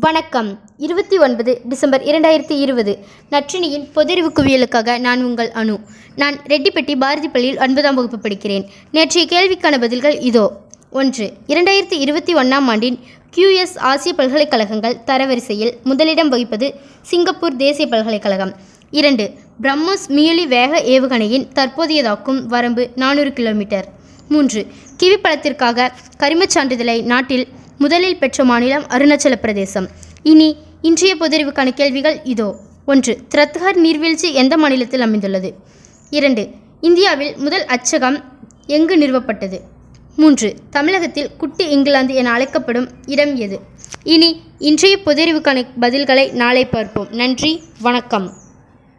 வணக்கம். இருபத்தி ஒன்பது டிசம்பர் இரண்டாயிரத்தி இருபது. நற்றினியின் பொதறிவு குவியலுக்காக நான் உங்கள் அணு நான் ரெட்டிப்பட்டி பாரதி பள்ளியில் ஒன்பதாம் வகுப்பு படிக்கிறேன். நேற்றைய கேள்விக்கான பதில்கள் இதோ. ஒன்று இரண்டாயிரத்தி இருபத்தி ஒன்றாம் ஆண்டின் கியூஎஸ் ஆசிய பல்கலைக்கழகங்கள் தரவரிசையில் முதலிடம் வகிப்பது சிங்கப்பூர் தேசிய பல்கலைக்கழகம். இரண்டு பிரம்மோஸ் மியலி வேக ஏவுகணையின் தற்போதையதாக்கும் வரம்பு நானூறு கிலோமீட்டர். மூன்று கிவி பழத்திற்காக கரிமச் சான்றிதழை நாட்டில் முதலில் பெற்ற மாநிலம் அருணாச்சல பிரதேசம் இனி இன்றைய பொதறிவுக்கான கேள்விகள் இதோ. ஒன்று த்ரத்ஹர் நீர்வீழ்ச்சி எந்த மாநிலத்தில் அமைந்துள்ளது? இரண்டு இந்தியாவில் முதல் அச்சகம் எங்கு நிறுவப்பட்டது? மூன்று தமிழகத்தில் குட்டி இங்கிலாந்து என அழைக்கப்படும் இடம் எது? இனி இன்றைய பொதறிவுக்கான பதில்களை நாளை பார்ப்போம். நன்றி வணக்கம்.